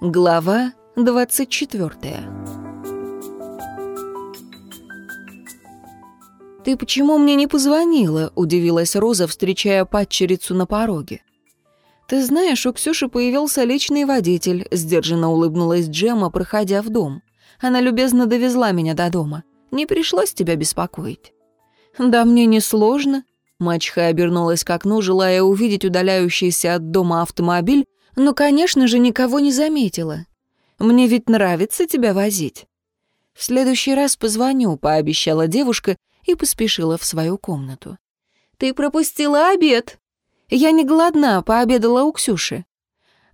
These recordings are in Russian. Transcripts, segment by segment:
Глава 24 «Ты почему мне не позвонила?» — удивилась Роза, встречая падчерицу на пороге. «Ты знаешь, у Ксюши появился личный водитель», — сдержанно улыбнулась Джема, проходя в дом. «Она любезно довезла меня до дома. Не пришлось тебя беспокоить». «Да мне не сложно». Мачха обернулась к окну, желая увидеть удаляющийся от дома автомобиль, но, конечно же, никого не заметила. Мне ведь нравится тебя возить. В следующий раз позвоню, пообещала девушка и поспешила в свою комнату. Ты пропустила обед. Я не голодна, пообедала у Ксюши.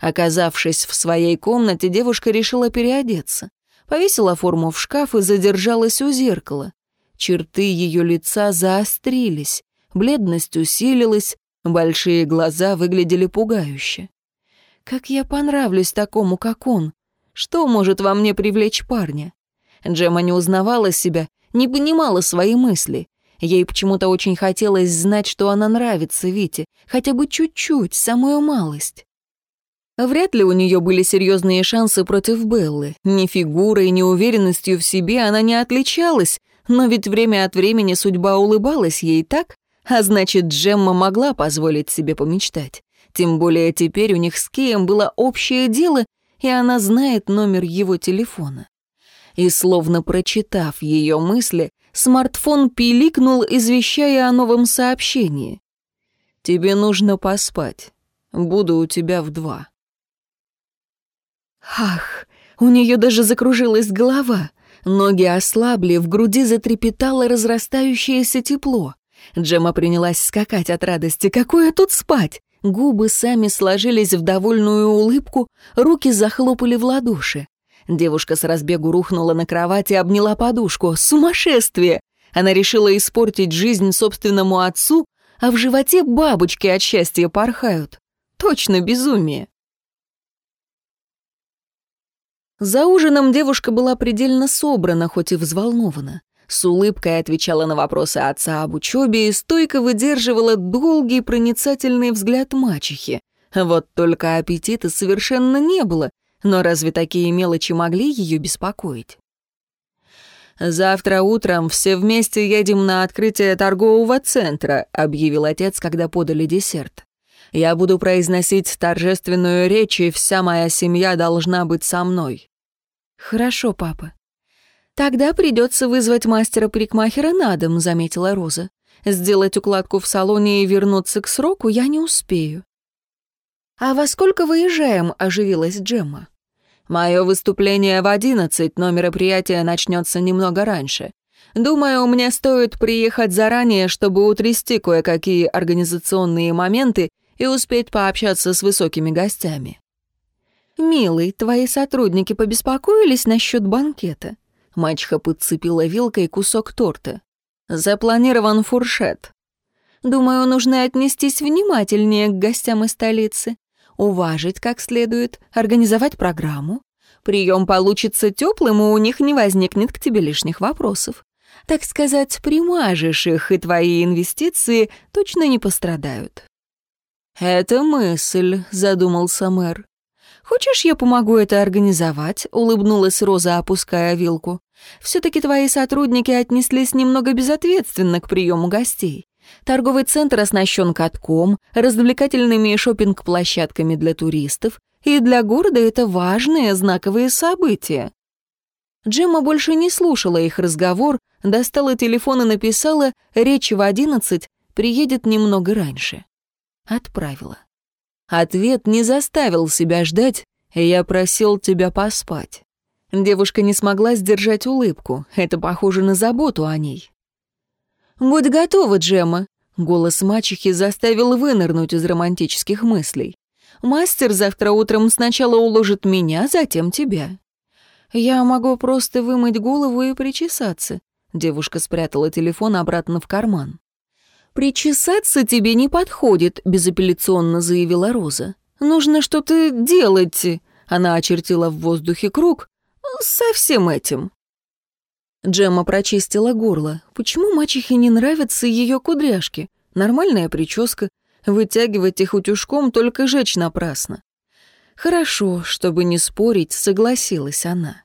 Оказавшись в своей комнате, девушка решила переодеться. Повесила форму в шкаф и задержалась у зеркала. Черты ее лица заострились, бледность усилилась, большие глаза выглядели пугающе. Как я понравлюсь такому, как он? Что может во мне привлечь парня? Джема не узнавала себя, не понимала свои мысли. Ей почему-то очень хотелось знать, что она нравится Вите, хотя бы чуть-чуть, самую малость. Вряд ли у нее были серьезные шансы против Беллы. Ни фигурой, ни уверенностью в себе она не отличалась, но ведь время от времени судьба улыбалась ей так, а значит, Джемма могла позволить себе помечтать. Тем более теперь у них с Кеем было общее дело, и она знает номер его телефона. И словно прочитав ее мысли, смартфон пиликнул, извещая о новом сообщении. «Тебе нужно поспать. Буду у тебя в два». Ах, у нее даже закружилась голова. Ноги ослабли, в груди затрепетало разрастающееся тепло. Джема принялась скакать от радости. «Какое тут спать? Губы сами сложились в довольную улыбку, руки захлопали в ладоши. Девушка с разбегу рухнула на кровать и обняла подушку. Сумасшествие! Она решила испортить жизнь собственному отцу, а в животе бабочки от счастья порхают. Точно безумие. За ужином девушка была предельно собрана, хоть и взволнована с улыбкой отвечала на вопросы отца об учебе и стойко выдерживала долгий проницательный взгляд мачехи. Вот только аппетита совершенно не было, но разве такие мелочи могли ее беспокоить? «Завтра утром все вместе едем на открытие торгового центра», объявил отец, когда подали десерт. «Я буду произносить торжественную речь, и вся моя семья должна быть со мной». «Хорошо, папа», «Тогда придется вызвать мастера-парикмахера на дом», — заметила Роза. «Сделать укладку в салоне и вернуться к сроку я не успею». «А во сколько выезжаем?» — оживилась Джемма. «Мое выступление в одиннадцать, но мероприятие начнется немного раньше. Думаю, мне стоит приехать заранее, чтобы утрясти кое-какие организационные моменты и успеть пообщаться с высокими гостями». «Милый, твои сотрудники побеспокоились насчет банкета?» Мачха подцепила вилкой кусок торта. «Запланирован фуршет. Думаю, нужно отнестись внимательнее к гостям из столицы, уважить как следует, организовать программу. Прием получится теплым, и у них не возникнет к тебе лишних вопросов. Так сказать, примажешь их, и твои инвестиции точно не пострадают». «Это мысль», — задумался мэр. «Хочешь, я помогу это организовать?» — улыбнулась Роза, опуская вилку. «Все-таки твои сотрудники отнеслись немного безответственно к приему гостей. Торговый центр оснащен катком, развлекательными шопинг площадками для туристов, и для города это важные знаковые события». Джемма больше не слушала их разговор, достала телефон и написала «Речь в одиннадцать, приедет немного раньше». Отправила. Ответ не заставил себя ждать, и я просил тебя поспать. Девушка не смогла сдержать улыбку, это похоже на заботу о ней. «Будь готова, Джемма», — голос мачехи заставил вынырнуть из романтических мыслей. «Мастер завтра утром сначала уложит меня, затем тебя». «Я могу просто вымыть голову и причесаться», — девушка спрятала телефон обратно в карман. «Причесаться тебе не подходит», — безапелляционно заявила Роза. «Нужно что-то делать», — она очертила в воздухе круг, — «со всем этим». Джемма прочистила горло. Почему мачехе не нравятся ее кудряшки? Нормальная прическа. Вытягивать их утюжком только жечь напрасно. Хорошо, чтобы не спорить, согласилась она.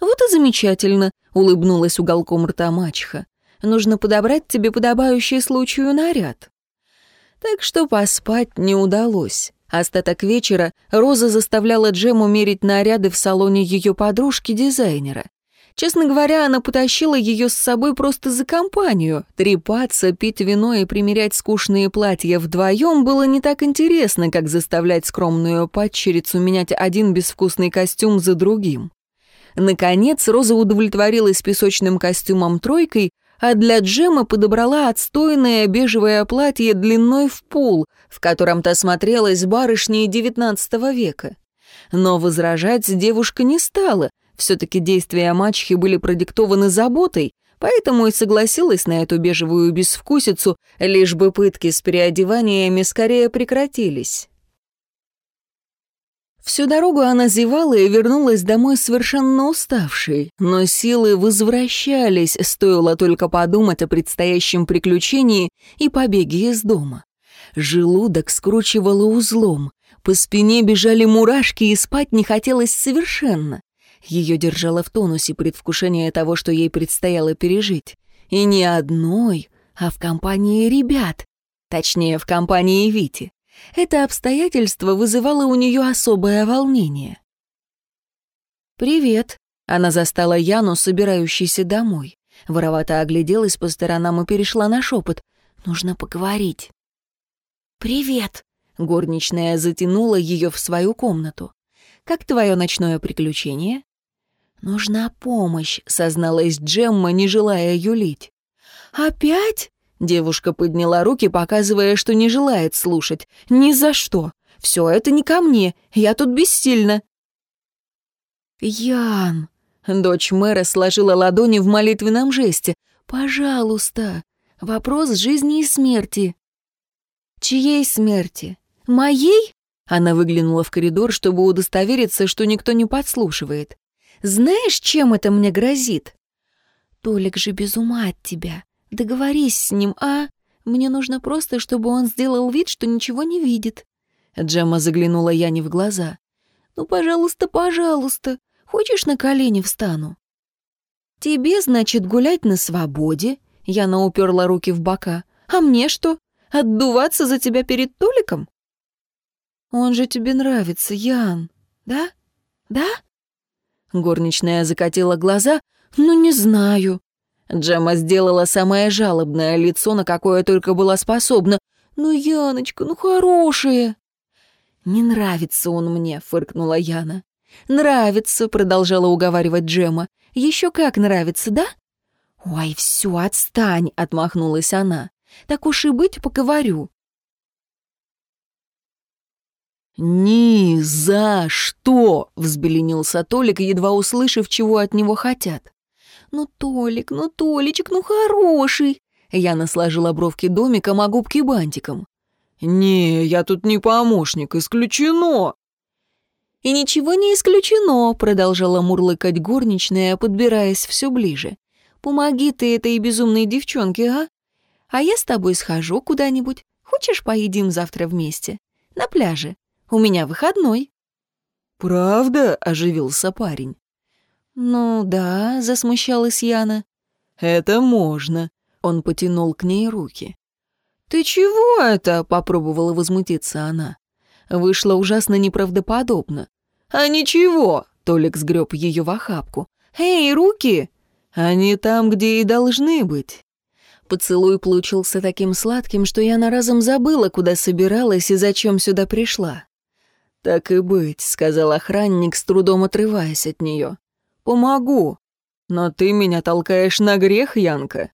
Вот и замечательно, улыбнулась уголком рта мачеха. Нужно подобрать тебе подобающий случаю наряд. Так что поспать не удалось. Остаток вечера Роза заставляла Джему мерить наряды в салоне ее подружки-дизайнера. Честно говоря, она потащила ее с собой просто за компанию. Трепаться, пить вино и примерять скучные платья вдвоем было не так интересно, как заставлять скромную падчерицу менять один безвкусный костюм за другим. Наконец, Роза удовлетворилась песочным костюмом тройкой, а для Джема подобрала отстойное бежевое платье длиной в пол, в котором то смотрелась барышней XIX века. Но возражать девушка не стала, все-таки действия мачехи были продиктованы заботой, поэтому и согласилась на эту бежевую безвкусицу, лишь бы пытки с переодеваниями скорее прекратились. Всю дорогу она зевала и вернулась домой совершенно уставшей, но силы возвращались, стоило только подумать о предстоящем приключении и побеге из дома. Желудок скручивало узлом, по спине бежали мурашки и спать не хотелось совершенно. Ее держало в тонусе предвкушение того, что ей предстояло пережить. И не одной, а в компании ребят. Точнее, в компании Вити. Это обстоятельство вызывало у нее особое волнение. «Привет», — она застала Яну, собирающейся домой. Воровато огляделась по сторонам и перешла на шепот. «Нужно поговорить». «Привет», — горничная затянула ее в свою комнату. «Как твое ночное приключение?» «Нужна помощь», — созналась Джемма, не желая юлить. «Опять?» — девушка подняла руки, показывая, что не желает слушать. «Ни за что. Все это не ко мне. Я тут бессильна». «Ян!» — дочь мэра сложила ладони в молитвенном жесте. «Пожалуйста. Вопрос жизни и смерти». «Чьей смерти? Моей?» Она выглянула в коридор, чтобы удостовериться, что никто не подслушивает. Знаешь, чем это мне грозит? Толик же без ума от тебя. Договорись с ним, а? Мне нужно просто, чтобы он сделал вид, что ничего не видит. Джемма заглянула Яне в глаза. «Ну, пожалуйста, пожалуйста. Хочешь, на колени встану?» «Тебе, значит, гулять на свободе?» Яна уперла руки в бока. «А мне что? Отдуваться за тебя перед Толиком?» «Он же тебе нравится, Ян. Да? Да?» Горничная закатила глаза. «Ну, не знаю». Джема сделала самое жалобное лицо, на какое только была способна. «Ну, Яночка, ну хорошая». «Не нравится он мне», — фыркнула Яна. «Нравится», — продолжала уговаривать Джема. «Еще как нравится, да?» «Ой, все, отстань», — отмахнулась она. «Так уж и быть, поговорю. «Ни за что!» — взбеленился Толик, едва услышав, чего от него хотят. «Ну, Толик, ну, Толичек, ну, хороший!» Яна сложила бровки домиком, а губки бантиком. «Не, я тут не помощник, исключено!» «И ничего не исключено», — продолжала мурлыкать горничная, подбираясь все ближе. «Помоги ты этой безумной девчонке, а? А я с тобой схожу куда-нибудь. Хочешь, поедим завтра вместе? На пляже. У меня выходной». «Правда?» — оживился парень. «Ну да», — засмущалась Яна. «Это можно». Он потянул к ней руки. «Ты чего это?» — попробовала возмутиться она. Вышло ужасно неправдоподобно. «А ничего!» — Толик сгреб ее в охапку. «Эй, руки!» «Они там, где и должны быть». Поцелуй получился таким сладким, что я на разом забыла, куда собиралась и зачем сюда пришла. «Так и быть», — сказал охранник, с трудом отрываясь от нее. «Помогу. Но ты меня толкаешь на грех, Янка».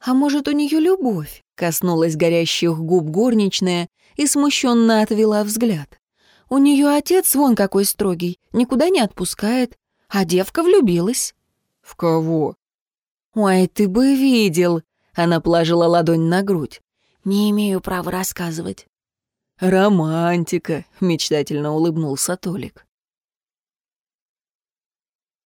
«А может, у нее любовь?» — коснулась горящих губ горничная и смущенно отвела взгляд. «У нее отец вон какой строгий, никуда не отпускает, а девка влюбилась». «В кого?» «Ой, ты бы видел!» — она положила ладонь на грудь. «Не имею права рассказывать». «Романтика», — мечтательно улыбнулся Толик.